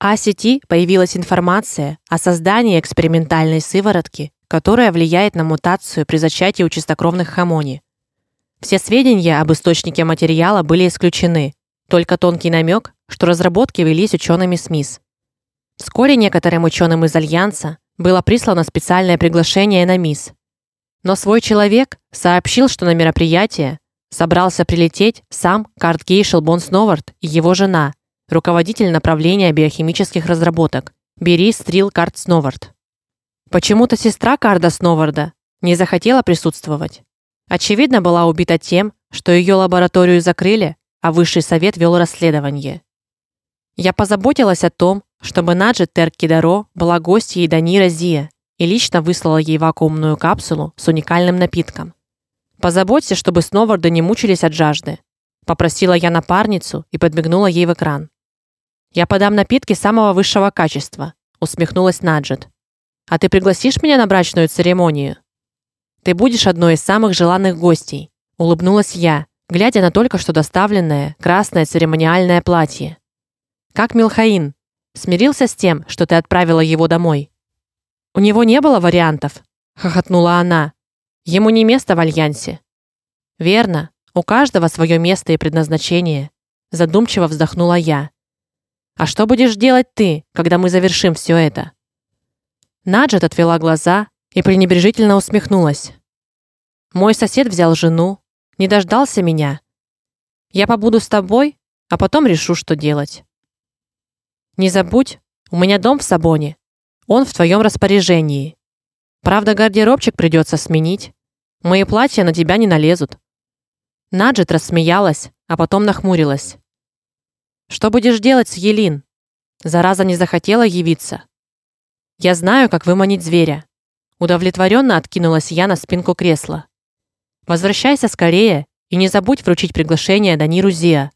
А-сети появилась информация о создании экспериментальной сыворотки, которая влияет на мутацию при зачатии у чистокровных хамони. Все сведения об источнике материала были исключены, только тонкий намек, что разработки велись учеными СМИС. Вскоре некоторым ученым из альянса было прислано специальное приглашение на МИС. Но свой человек сообщил, что на мероприятие собрался прилететь сам Карт Гейшел Бонсноворт и его жена, руководитель направления биохимических разработок Бери Стрил Карт Сновард. Почему-то сестра Карда Сноварда не захотела присутствовать. Очевидно, была убита тем, что ее лабораторию закрыли, а высший совет вел расследование. Я позаботилась о том, чтобы Наджет Теркидаро была гостьей Данира Зия и лично выслала ей вакуумную капсулу с уникальным напитком. Позаботься, чтобы Сноварды не мучились от жажды, попросила я напарницу и подмигнула ей в экран. Я подам напитки самого высшего качества, усмехнулась Наджет. А ты пригласишь меня на брачную церемонию? Ты будешь одной из самых желанных гостей, улыбнулась я, глядя на только что доставленное красное церемониальное платье. Как Милхаин смирился с тем, что ты отправила его домой? У него не было вариантов, хохотнула она. Ему не место в альянсе. Верно, у каждого свое место и предназначение, задумчиво вздохнула я. А что будешь делать ты, когда мы завершим все это? Наджет отвела глаза и пренебрежительно усмехнулась. Мой сосед взял жену, не дождался меня. Я побуду с тобой, а потом решу, что делать. Не забудь, у меня дом в Сабоне. Он в твоем распоряжении. Правда, гардеробчик придется сменить. Мои платья на тебя не налезут. Наджет рассмеялась, а потом нахмурилась. Что будешь делать с Елин? Зараза не захотела явиться. Я знаю, как выманить зверя. Удовлетворенно откинулась я на спинку кресла. Возвращайся скорее и не забудь вручить приглашение Даниру Зия.